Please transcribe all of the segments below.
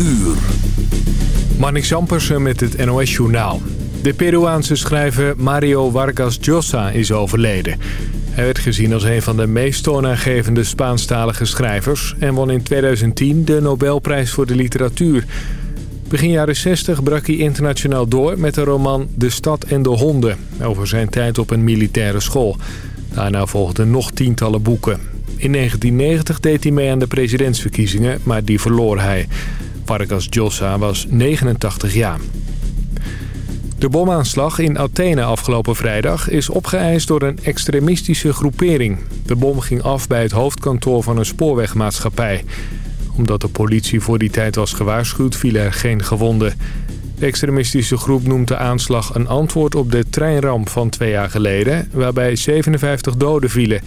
uur. Marnix Jampersen met het NOS Journaal. De Peruaanse schrijver Mario Vargas Llosa is overleden. Hij werd gezien als een van de meest toonaangevende Spaanstalige schrijvers... en won in 2010 de Nobelprijs voor de literatuur. Begin jaren 60 brak hij internationaal door met de roman De Stad en de Honden... over zijn tijd op een militaire school. Daarna volgden nog tientallen boeken. In 1990 deed hij mee aan de presidentsverkiezingen, maar die verloor hij. Vargas Llosa was 89 jaar. De bomaanslag in Athene afgelopen vrijdag is opgeëist door een extremistische groepering. De bom ging af bij het hoofdkantoor van een spoorwegmaatschappij. Omdat de politie voor die tijd was gewaarschuwd, vielen er geen gewonden. De extremistische groep noemt de aanslag een antwoord op de treinramp van twee jaar geleden... waarbij 57 doden vielen.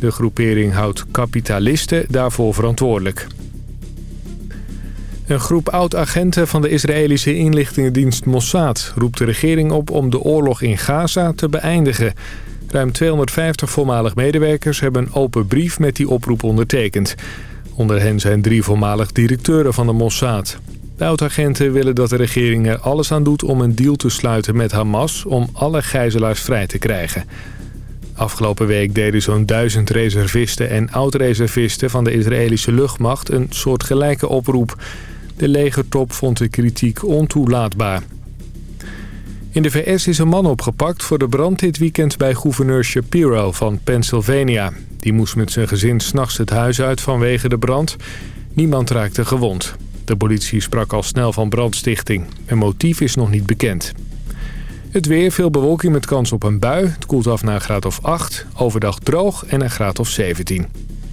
De groepering houdt kapitalisten daarvoor verantwoordelijk. Een groep oud-agenten van de Israëlische inlichtingendienst Mossad... roept de regering op om de oorlog in Gaza te beëindigen. Ruim 250 voormalig medewerkers hebben een open brief met die oproep ondertekend. Onder hen zijn drie voormalig directeuren van de Mossad. De oud-agenten willen dat de regering er alles aan doet om een deal te sluiten met Hamas... om alle gijzelaars vrij te krijgen. Afgelopen week deden zo'n duizend reservisten en oud-reservisten van de Israëlische luchtmacht een soortgelijke oproep. De legertop vond de kritiek ontoelaatbaar. In de VS is een man opgepakt voor de brand dit weekend bij gouverneur Shapiro van Pennsylvania. Die moest met zijn gezin s'nachts het huis uit vanwege de brand. Niemand raakte gewond. De politie sprak al snel van brandstichting. Een motief is nog niet bekend. Het weer, veel bewolking met kans op een bui. Het koelt af naar een graad of 8. Overdag droog en een graad of 17.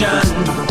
Destruction,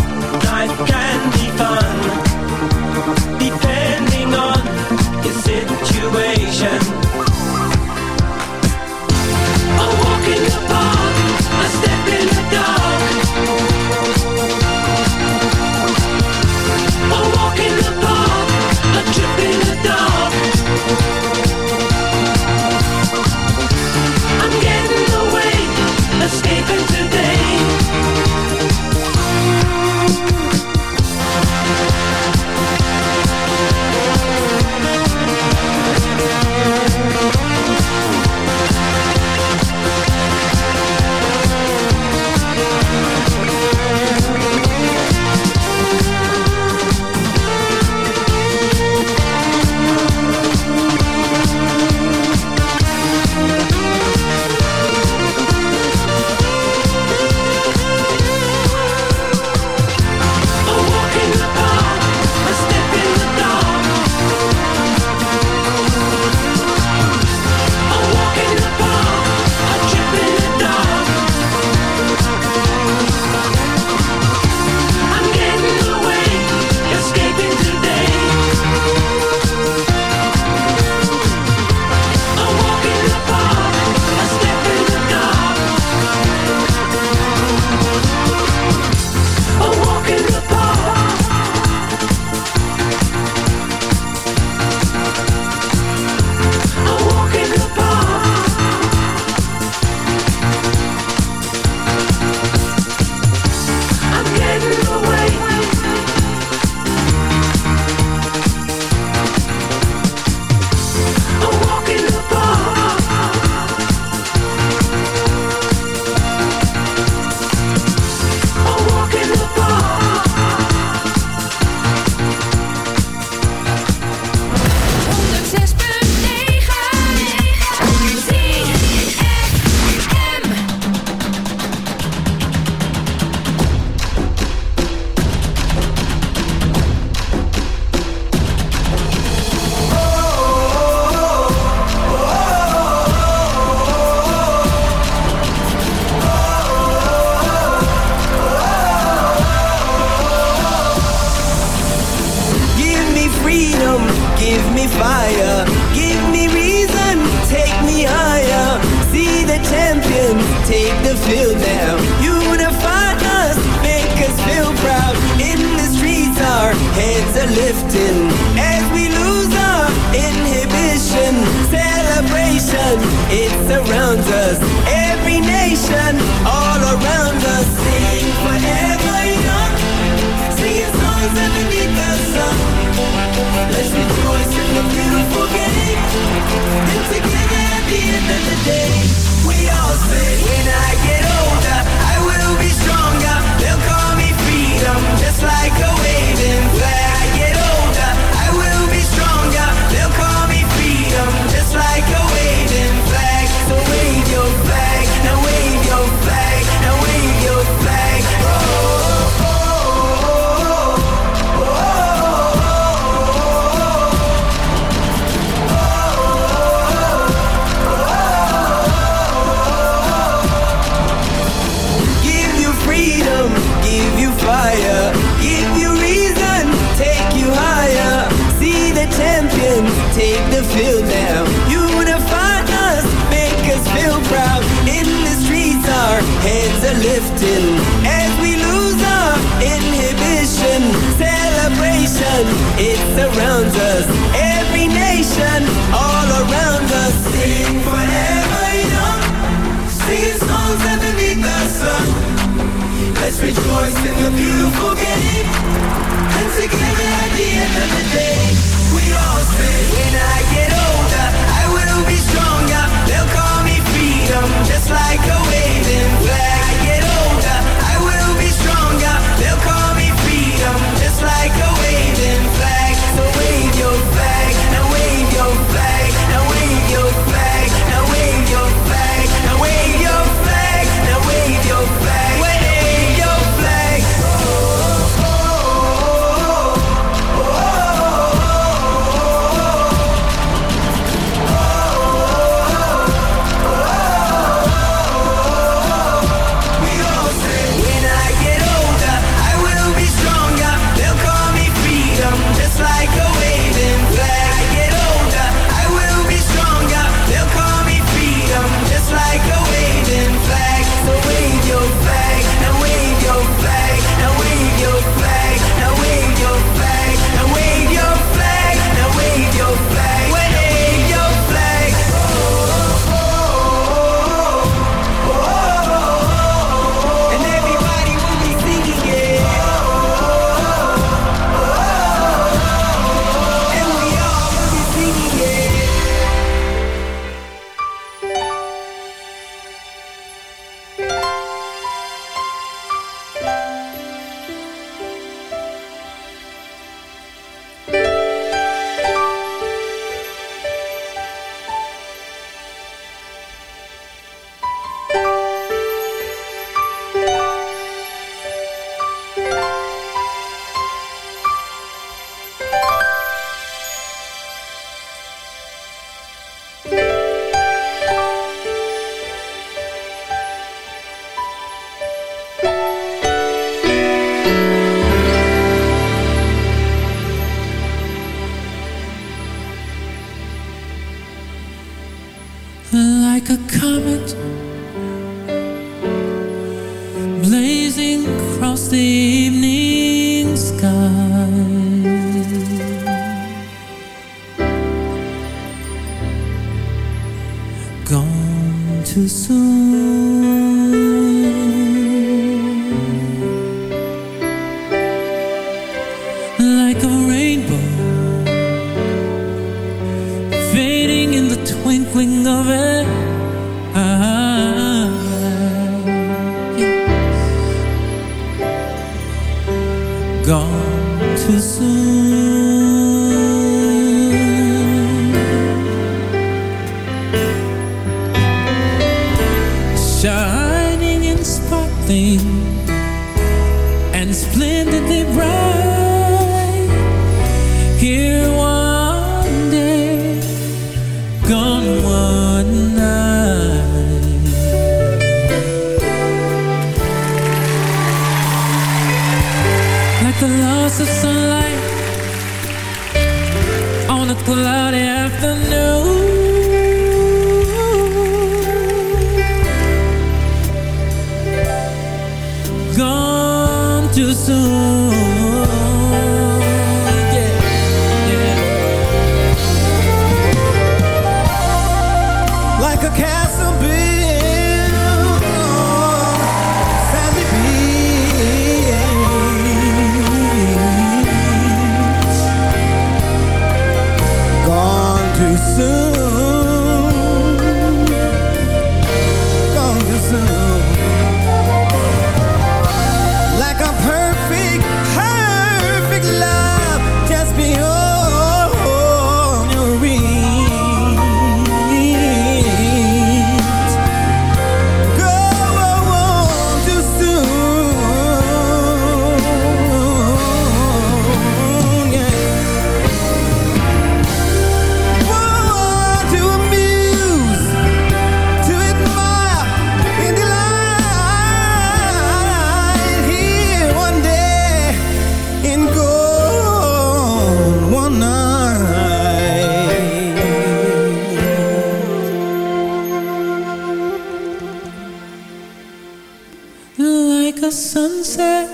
like a sunset.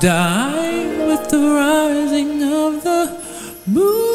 Dying with the rising of the moon.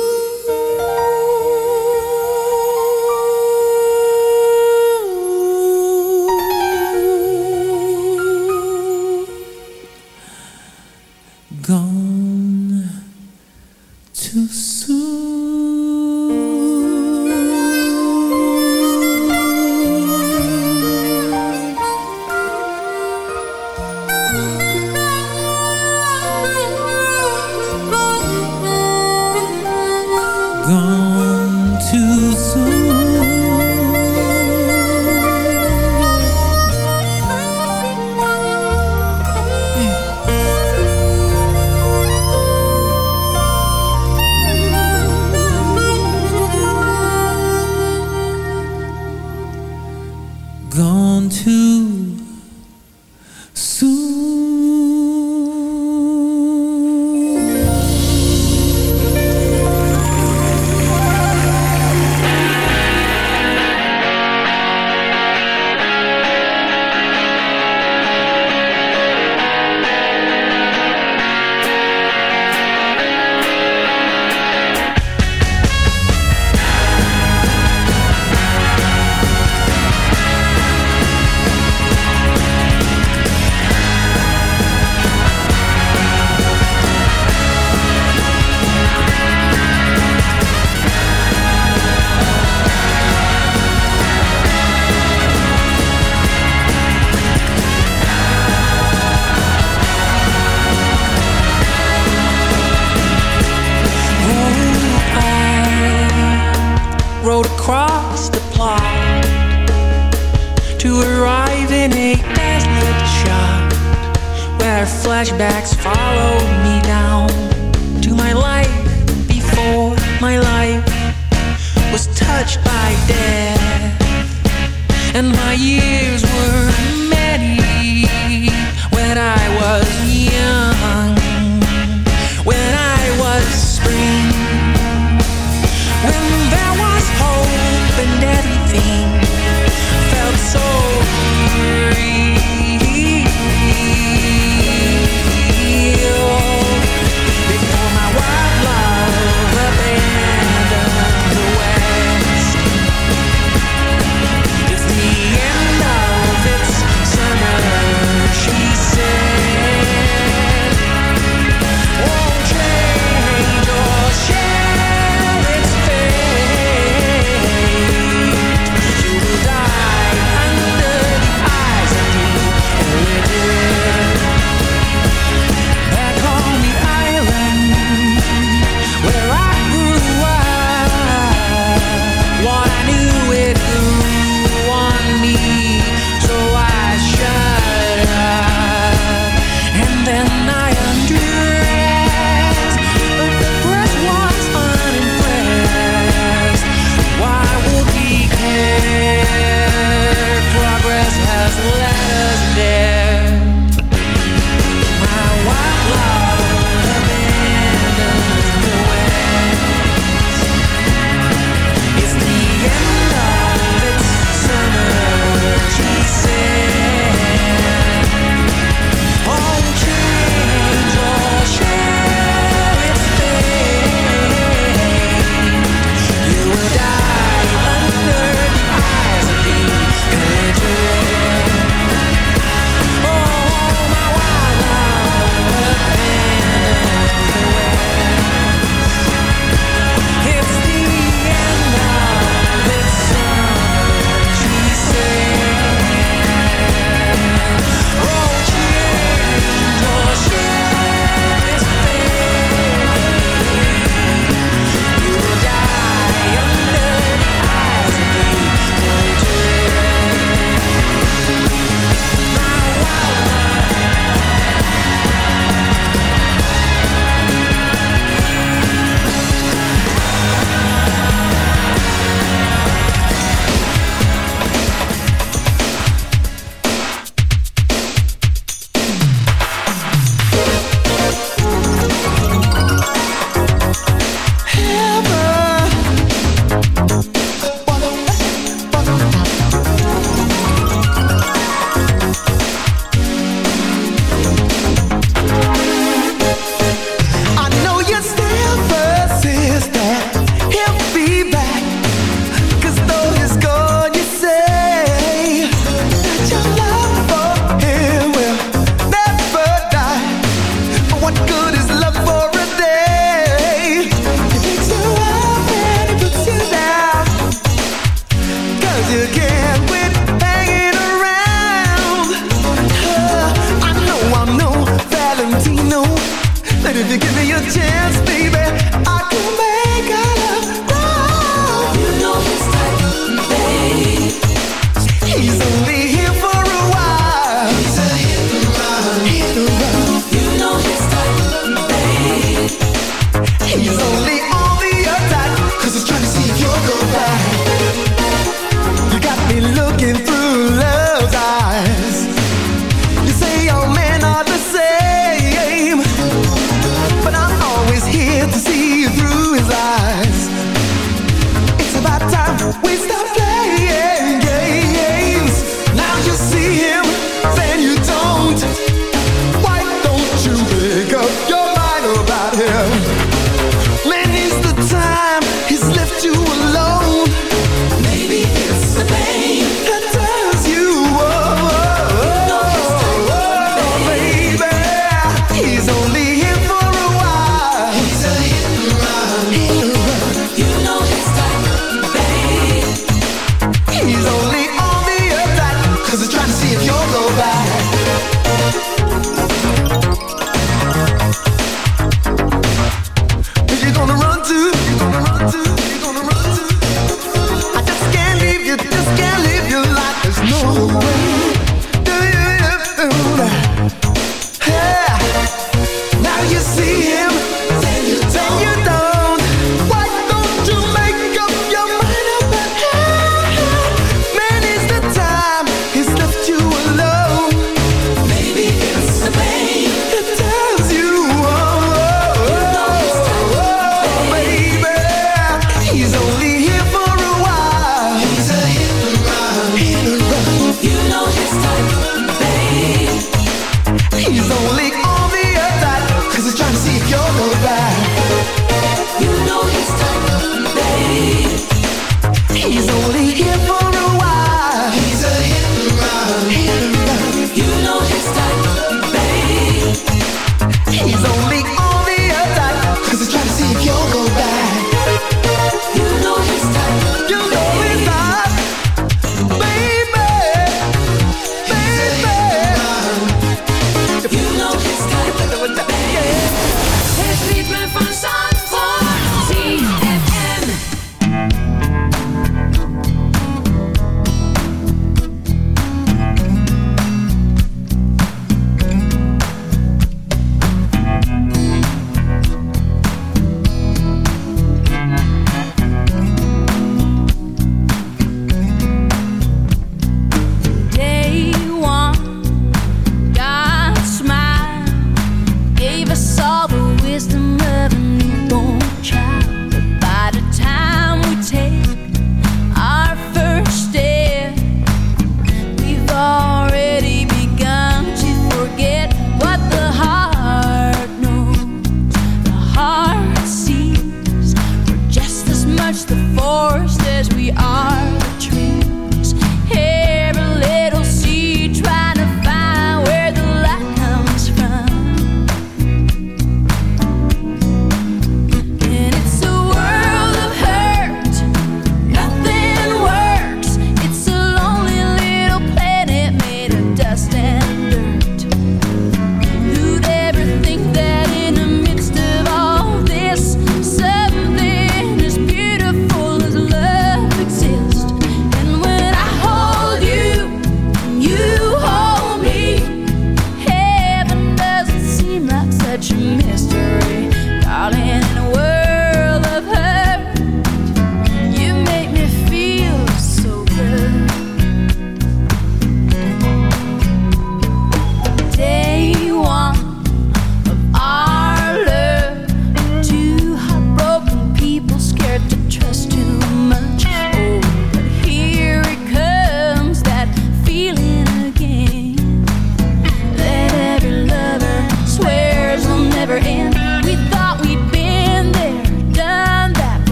But if you give me a chance, baby, I can make it.